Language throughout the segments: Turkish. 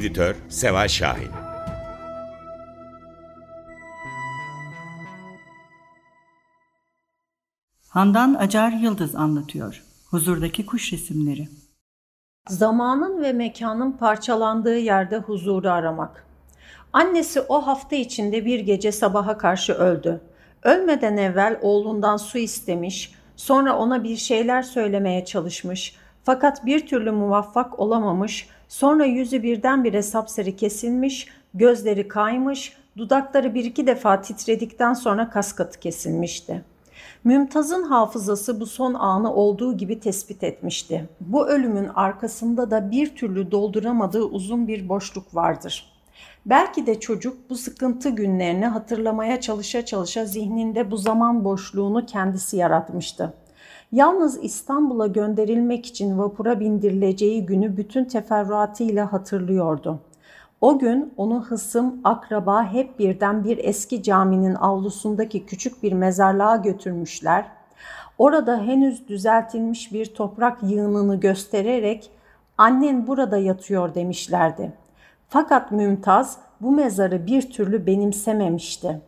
Editör Seval Şahin Handan Acar Yıldız anlatıyor. Huzurdaki kuş resimleri. Zamanın ve mekanın parçalandığı yerde huzuru aramak. Annesi o hafta içinde bir gece sabaha karşı öldü. Ölmeden evvel oğlundan su istemiş, sonra ona bir şeyler söylemeye çalışmış fakat bir türlü muvaffak olamamış, sonra yüzü birdenbire sapsarı kesilmiş, gözleri kaymış, dudakları bir iki defa titredikten sonra kaskatı kesilmişti. Mümtaz'ın hafızası bu son anı olduğu gibi tespit etmişti. Bu ölümün arkasında da bir türlü dolduramadığı uzun bir boşluk vardır. Belki de çocuk bu sıkıntı günlerini hatırlamaya çalışa çalışa zihninde bu zaman boşluğunu kendisi yaratmıştı. Yalnız İstanbul'a gönderilmek için vapura bindirileceği günü bütün teferruatıyla hatırlıyordu. O gün onu hısım, akraba hep birden bir eski caminin avlusundaki küçük bir mezarlığa götürmüşler. Orada henüz düzeltilmiş bir toprak yığınını göstererek annen burada yatıyor demişlerdi. Fakat Mümtaz bu mezarı bir türlü benimsememişti.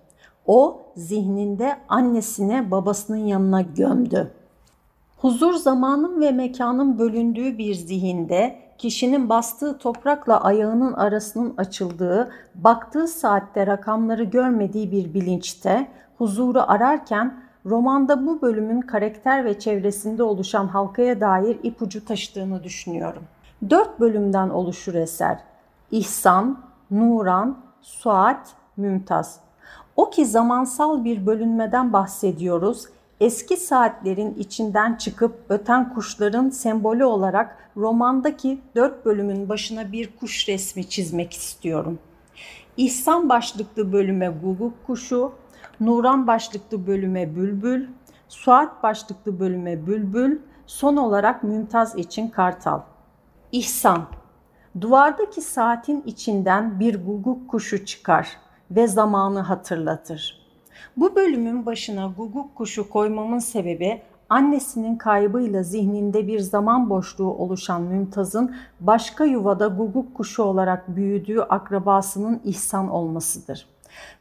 O zihninde annesine babasının yanına gömdü. Huzur zamanın ve mekanın bölündüğü bir zihinde kişinin bastığı toprakla ayağının arasının açıldığı, baktığı saatte rakamları görmediği bir bilinçte huzuru ararken romanda bu bölümün karakter ve çevresinde oluşan halkaya dair ipucu taşıdığını düşünüyorum. Dört bölümden oluşur eser. İhsan, Nuran, Suat, Mümtaz. O ki zamansal bir bölünmeden bahsediyoruz eski saatlerin içinden çıkıp öten kuşların sembolü olarak romandaki dört bölümün başına bir kuş resmi çizmek istiyorum. İhsan başlıklı bölüme guguk kuşu, Nuran başlıklı bölüme bülbül, Suat başlıklı bölüme bülbül, son olarak Mümtaz için kartal. İhsan Duvardaki saatin içinden bir guguk kuşu çıkar ve zamanı hatırlatır. Bu bölümün başına guguk kuşu koymamın sebebi annesinin kaybıyla zihninde bir zaman boşluğu oluşan Mümtaz'ın başka yuvada guguk kuşu olarak büyüdüğü akrabasının İhsan olmasıdır.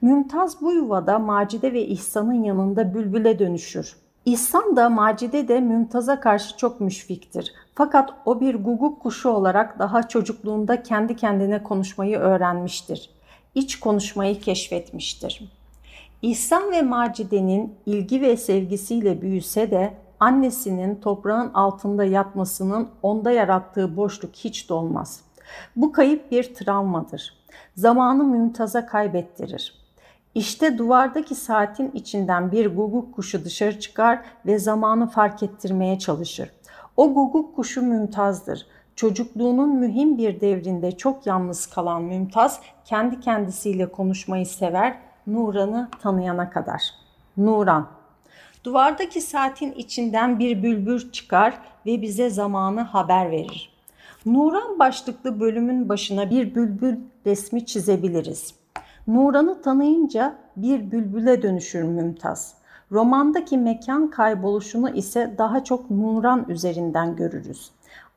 Mümtaz bu yuvada Macide ve İhsan'ın yanında bülbüle dönüşür. İhsan da Macide de Mümtaz'a karşı çok müşfiktir. Fakat o bir guguk kuşu olarak daha çocukluğunda kendi kendine konuşmayı öğrenmiştir. İç konuşmayı keşfetmiştir. İhsan ve Macide'nin ilgi ve sevgisiyle büyüse de annesinin toprağın altında yatmasının onda yarattığı boşluk hiç dolmaz. Bu kayıp bir travmadır. Zamanı mümtaza kaybettirir. İşte duvardaki saatin içinden bir guguk kuşu dışarı çıkar ve zamanı fark ettirmeye çalışır. O guguk kuşu mümtazdır. Çocukluğunun mühim bir devrinde çok yalnız kalan Mümtaz kendi kendisiyle konuşmayı sever Nuran'ı tanıyana kadar. Nuran. Duvardaki saatin içinden bir bülbül çıkar ve bize zamanı haber verir. Nuran başlıklı bölümün başına bir bülbül resmi çizebiliriz. Nuran'ı tanıyınca bir bülbüle dönüşür Mümtaz. Romandaki mekan kayboluşunu ise daha çok Nuran üzerinden görürüz.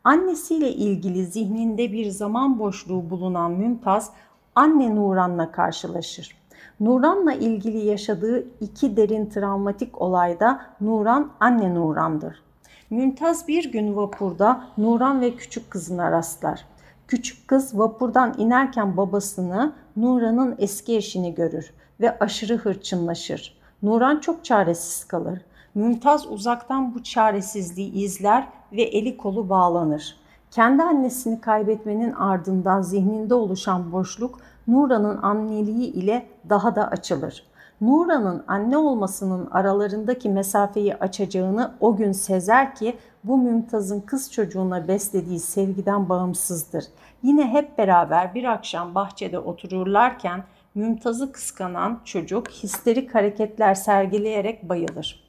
Annesiyle ilgili zihninde bir zaman boşluğu bulunan Mümtaz anne Nuran'la karşılaşır. Nuran'la ilgili yaşadığı iki derin travmatik olayda Nuran anne Nuran'dır. Mümtaz bir gün vapurda Nuran ve küçük kızına rastlar. Küçük kız vapurdan inerken babasını, Nuran'ın eski eşini görür ve aşırı hırçınlaşır. Nuran çok çaresiz kalır. Mümtaz uzaktan bu çaresizliği izler ve eli kolu bağlanır. Kendi annesini kaybetmenin ardından zihninde oluşan boşluk Nuran'ın anneliği ile daha da açılır. Nuran'ın anne olmasının aralarındaki mesafeyi açacağını o gün sezer ki bu Mümtaz'ın kız çocuğuna beslediği sevgiden bağımsızdır. Yine hep beraber bir akşam bahçede otururlarken Mümtaz'ı kıskanan çocuk histerik hareketler sergileyerek bayılır.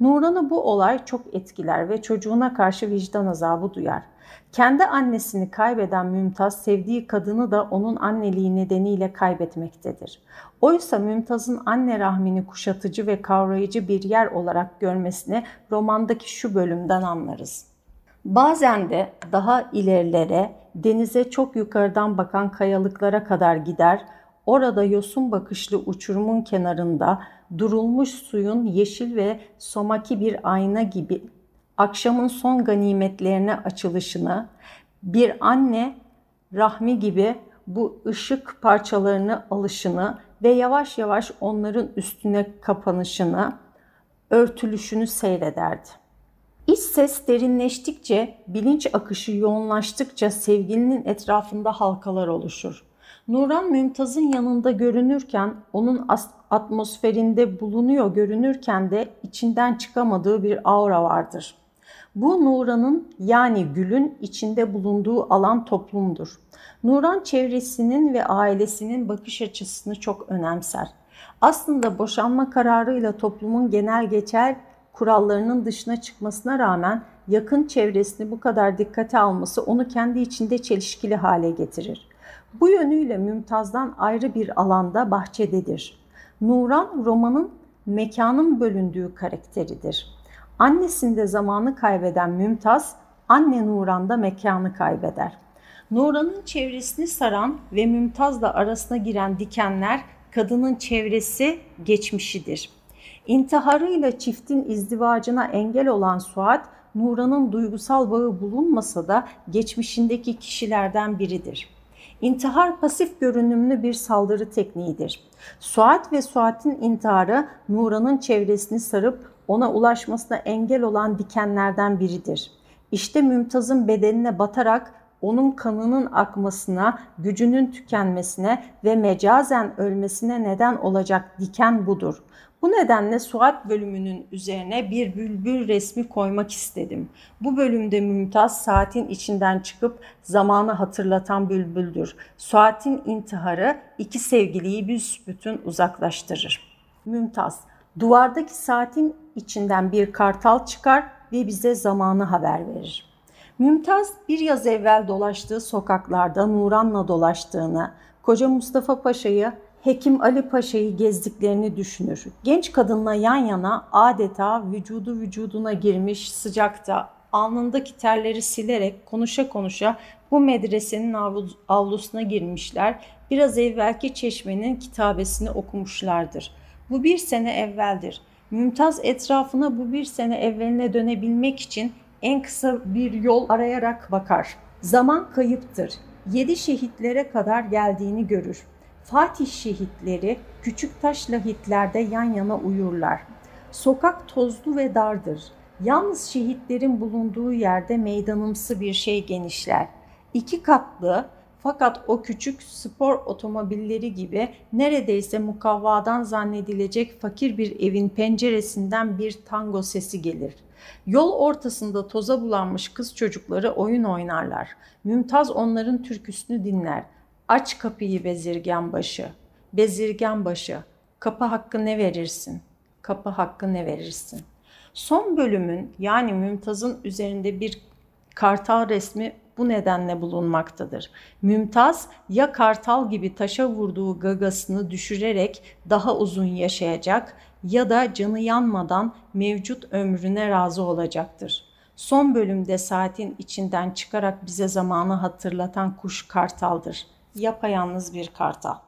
Nuran'ı bu olay çok etkiler ve çocuğuna karşı vicdan azabı duyar. Kendi annesini kaybeden Mümtaz sevdiği kadını da onun anneliği nedeniyle kaybetmektedir. Oysa Mümtaz'ın anne rahmini kuşatıcı ve kavrayıcı bir yer olarak görmesini romandaki şu bölümden anlarız. Bazen de daha ilerilere, denize çok yukarıdan bakan kayalıklara kadar gider, orada yosun bakışlı uçurumun kenarında durulmuş suyun yeşil ve somaki bir ayna gibi akşamın son ganimetlerine açılışını, bir anne rahmi gibi bu ışık parçalarını alışını ve yavaş yavaş onların üstüne kapanışını, örtülüşünü seyrederdi. İç ses derinleştikçe, bilinç akışı yoğunlaştıkça sevgilinin etrafında halkalar oluşur. Nuran Mümtaz'ın yanında görünürken, onun atmosferinde bulunuyor görünürken de içinden çıkamadığı bir aura vardır. Bu Nuran'ın yani Gül'ün içinde bulunduğu alan toplumdur. Nuran çevresinin ve ailesinin bakış açısını çok önemser. Aslında boşanma kararıyla toplumun genel geçer kurallarının dışına çıkmasına rağmen yakın çevresini bu kadar dikkate alması onu kendi içinde çelişkili hale getirir. Bu yönüyle Mümtaz'dan ayrı bir alanda bahçededir. Nuran romanın mekanın bölündüğü karakteridir. Annesinde zamanı kaybeden Mümtaz, anne Nuran'da mekanı kaybeder. Nuran'ın çevresini saran ve Mümtaz'la arasına giren dikenler kadının çevresi geçmişidir. İntiharıyla çiftin izdivacına engel olan Suat, Nuran'ın duygusal bağı bulunmasa da geçmişindeki kişilerden biridir. İntihar pasif görünümlü bir saldırı tekniğidir. Suat ve Suat'in intiharı Nuran'ın çevresini sarıp ona ulaşmasına engel olan dikenlerden biridir. İşte Mümtaz'ın bedenine batarak onun kanının akmasına, gücünün tükenmesine ve mecazen ölmesine neden olacak diken budur. Bu nedenle Suat bölümünün üzerine bir bülbül resmi koymak istedim. Bu bölümde Mümtaz saatin içinden çıkıp zamanı hatırlatan bülbüldür. Suat'in intiharı iki sevgiliyi büsbütün uzaklaştırır. Mümtaz, duvardaki saatin içinden bir kartal çıkar ve bize zamanı haber verir. Mümtaz bir yaz evvel dolaştığı sokaklarda Nuran'la dolaştığını, koca Mustafa Paşa'yı, Hekim Ali Paşa'yı gezdiklerini düşünür. Genç kadınla yan yana adeta vücudu vücuduna girmiş sıcakta alnındaki terleri silerek konuşa konuşa bu medresenin avlusuna girmişler. Biraz evvelki çeşmenin kitabesini okumuşlardır. Bu bir sene evveldir. Mümtaz etrafına bu bir sene evveline dönebilmek için en kısa bir yol arayarak bakar. Zaman kayıptır. Yedi şehitlere kadar geldiğini görür. Fatih şehitleri küçük taş lahitlerde yan yana uyurlar. Sokak tozlu ve dardır. Yalnız şehitlerin bulunduğu yerde meydanımsı bir şey genişler. İki katlı, fakat o küçük spor otomobilleri gibi neredeyse mukavvadan zannedilecek fakir bir evin penceresinden bir tango sesi gelir. Yol ortasında toza bulanmış kız çocukları oyun oynarlar. Mümtaz onların türküsünü dinler. Aç kapıyı bezirgen başı, bezirgen başı, kapı hakkı ne verirsin, kapı hakkı ne verirsin. Son bölümün yani Mümtaz'ın üzerinde bir kartal resmi bu nedenle bulunmaktadır. Mümtaz ya kartal gibi taşa vurduğu gagasını düşürerek daha uzun yaşayacak ya da canı yanmadan mevcut ömrüne razı olacaktır. Son bölümde saatin içinden çıkarak bize zamanı hatırlatan kuş kartaldır. Yapayalnız bir kartal.